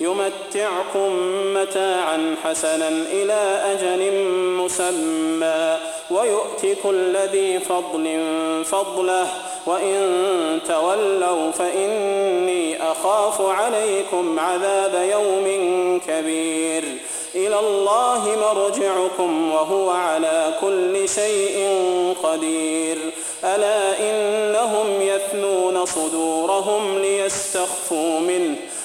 يمتعكم متاعا حسنا إلى أجل مسمى ويؤتي كل ذي فضل فضله وإن تولوا فإني أخاف عليكم عذاب يوم كبير. إلى الله مرجعكم وهو على كل شيء قدير. ألا إنهم يثنون صدورهم ليستخفوا منه؟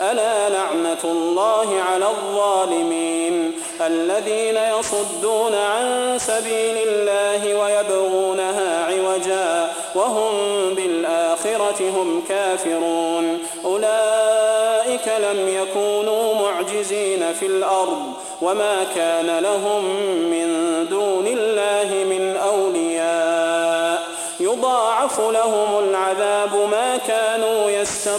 ألا لعنة الله على الظالمين الذين يصدون عن سبيل الله ويبغونها عوجا وهم بالآخرة هم كافرون أولئك لم يكونوا معجزين في الأرض وما كان لهم من دون الله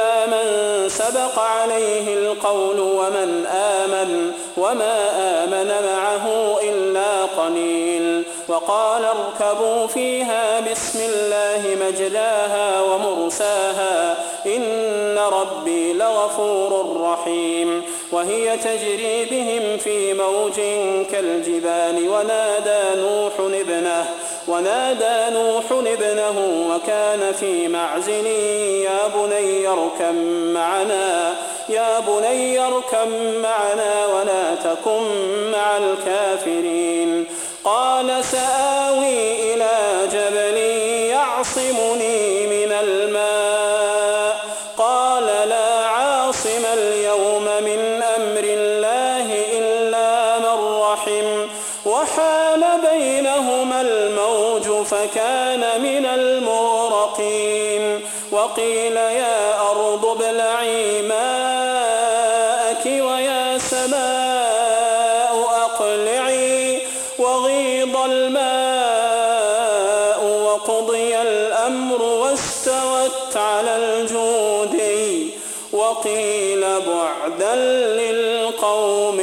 إلا من سبق عليه القول ومن آمن وما آمن معه إلا قليل. وقال اركبوا فيها بسم الله مجلاها ومرساها إن ربي لغفور رحيم. وهي تجري بهم في موج كالجبال ونادى نوح ابنه ونادى نوح ابنه وكان في معزل يا بني اركم معنا يا بني اركم معنا ولا تكن مع الكافرين. قال سآوي إلى جبل يعصمني فكان من المغرقين. وقيل يا أرض ابلعي ماءك ويا سماء أقلعي. وغيض الماء وقضي الأمر واستوت على الجودي. وقيل بعدا للقوم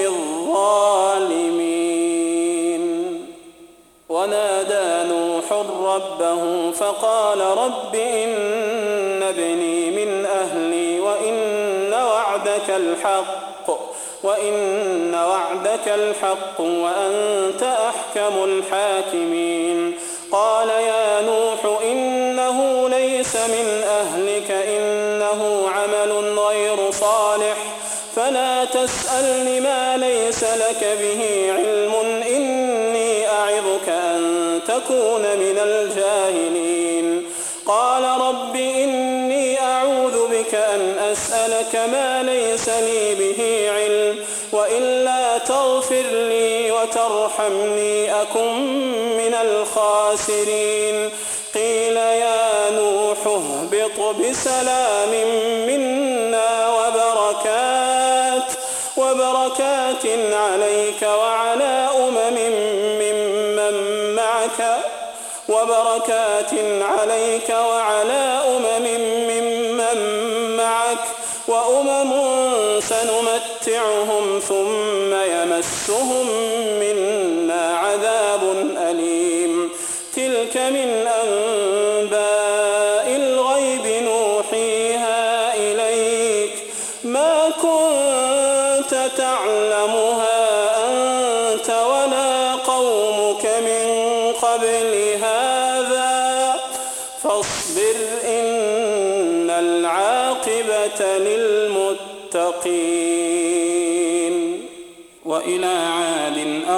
ربه فقال رب إن ابني من أهلي وإن وعدك الحق وإن وعدك الحق وأنت أحكم الحاكمين. قال يا نوح إنه ليس من أهلك إنه عمل غير صالح فلا تسألني ما ليس لك به علم أن تكون من الجاهلين. قال رب إني أعوذ بك أن أسألك ما ليس لي به علم وإلا تغفر لي وترحمني أكن من الخاسرين. قيل يا نوح اهبط بسلام منا وبركات وبركات عليك وعلى وبركات عليك وعلى أمم ممن معك وأمم سنمتعهم ثم يمسهم منا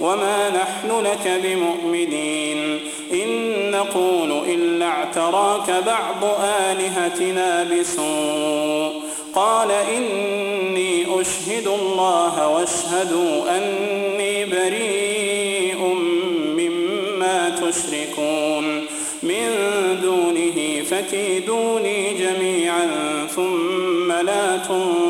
وما نحن لك بمؤمنين إن نقول إلا اعتراك بعض آلهتنا بسوء قال إني أشهد الله واشهدوا أني بريء مما تشركون من دونه فكيدوني جميعا ثم لا تنظرون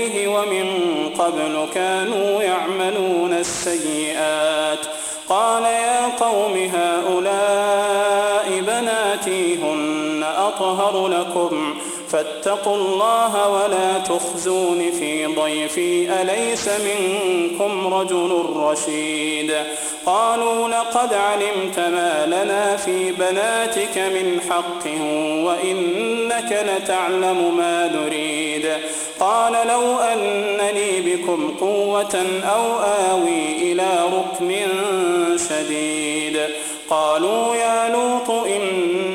ومن قبل كانوا يعملون السيئات. قال يا قوم هؤلاء بناتي هن أطهر لكم فاتقوا الله ولا تخزون في ضيفي أليس منكم رجل رشيد؟ قالوا لقد علمت ما لنا في بناتك من حق وإنك لتعلم ما نريد. قال لو أنني بكم قوة أو آوي إلى ركن شديد. قالوا يا لوط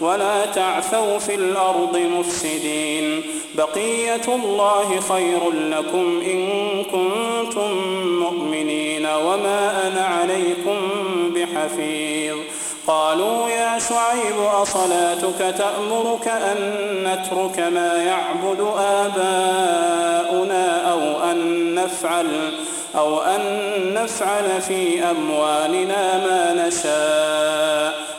ولا تعثوا في الأرض مفسدين. بقية الله خير لكم إن كنتم مؤمنين وما أنا عليكم بحفيظ. قالوا يا شعيب أصلاتك تأمرك أن نترك ما يعبد آباؤنا أو أن نفعل أو أن نفعل في أموالنا ما نشاء.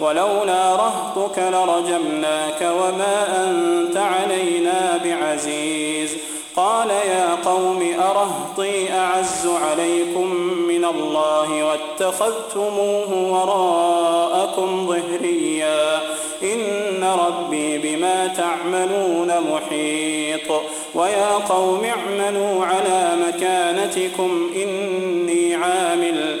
ولولا رهطك لرجمناك وما أنت علينا بعزيز. قال يا قوم أرهطي أعز عليكم من الله واتخذتموه وراءكم ظهريا. إن ربي بما تعملون محيط. ويا قوم اعملوا على مكانتكم إني عامل.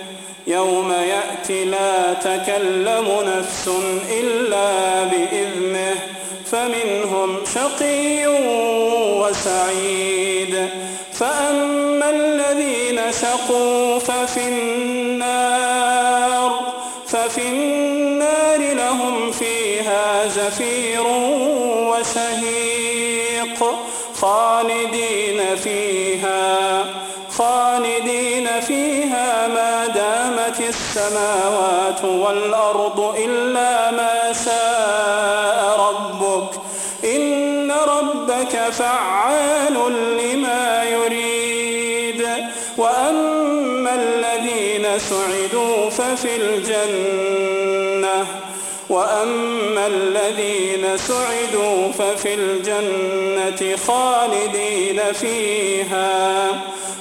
يوم يأتي لا تكلم نفس إلا بإذنه فمنهم شقي وسعيد. فأما الذين شقوا ففي النار ففي النار لهم فيها زفير وشهيق. خالدين فيها خالدين فيها ما دامت السماوات والأرض إلا ما شاء ربك. إن ربك فعال لما يريد. وأما الذين سعدوا ففي الجنة. وأما الذين سعدوا ففي الجنة خالدين فيها.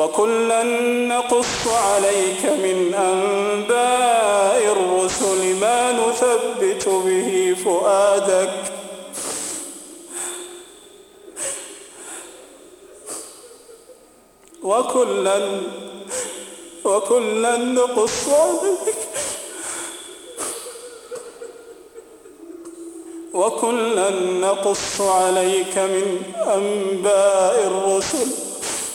وكلا نقص عليك من أنباء الرسل ما نثبت به فؤادك. وكلا وكلا نقص عليك. وكلا نقص عليك من أنباء الرسل.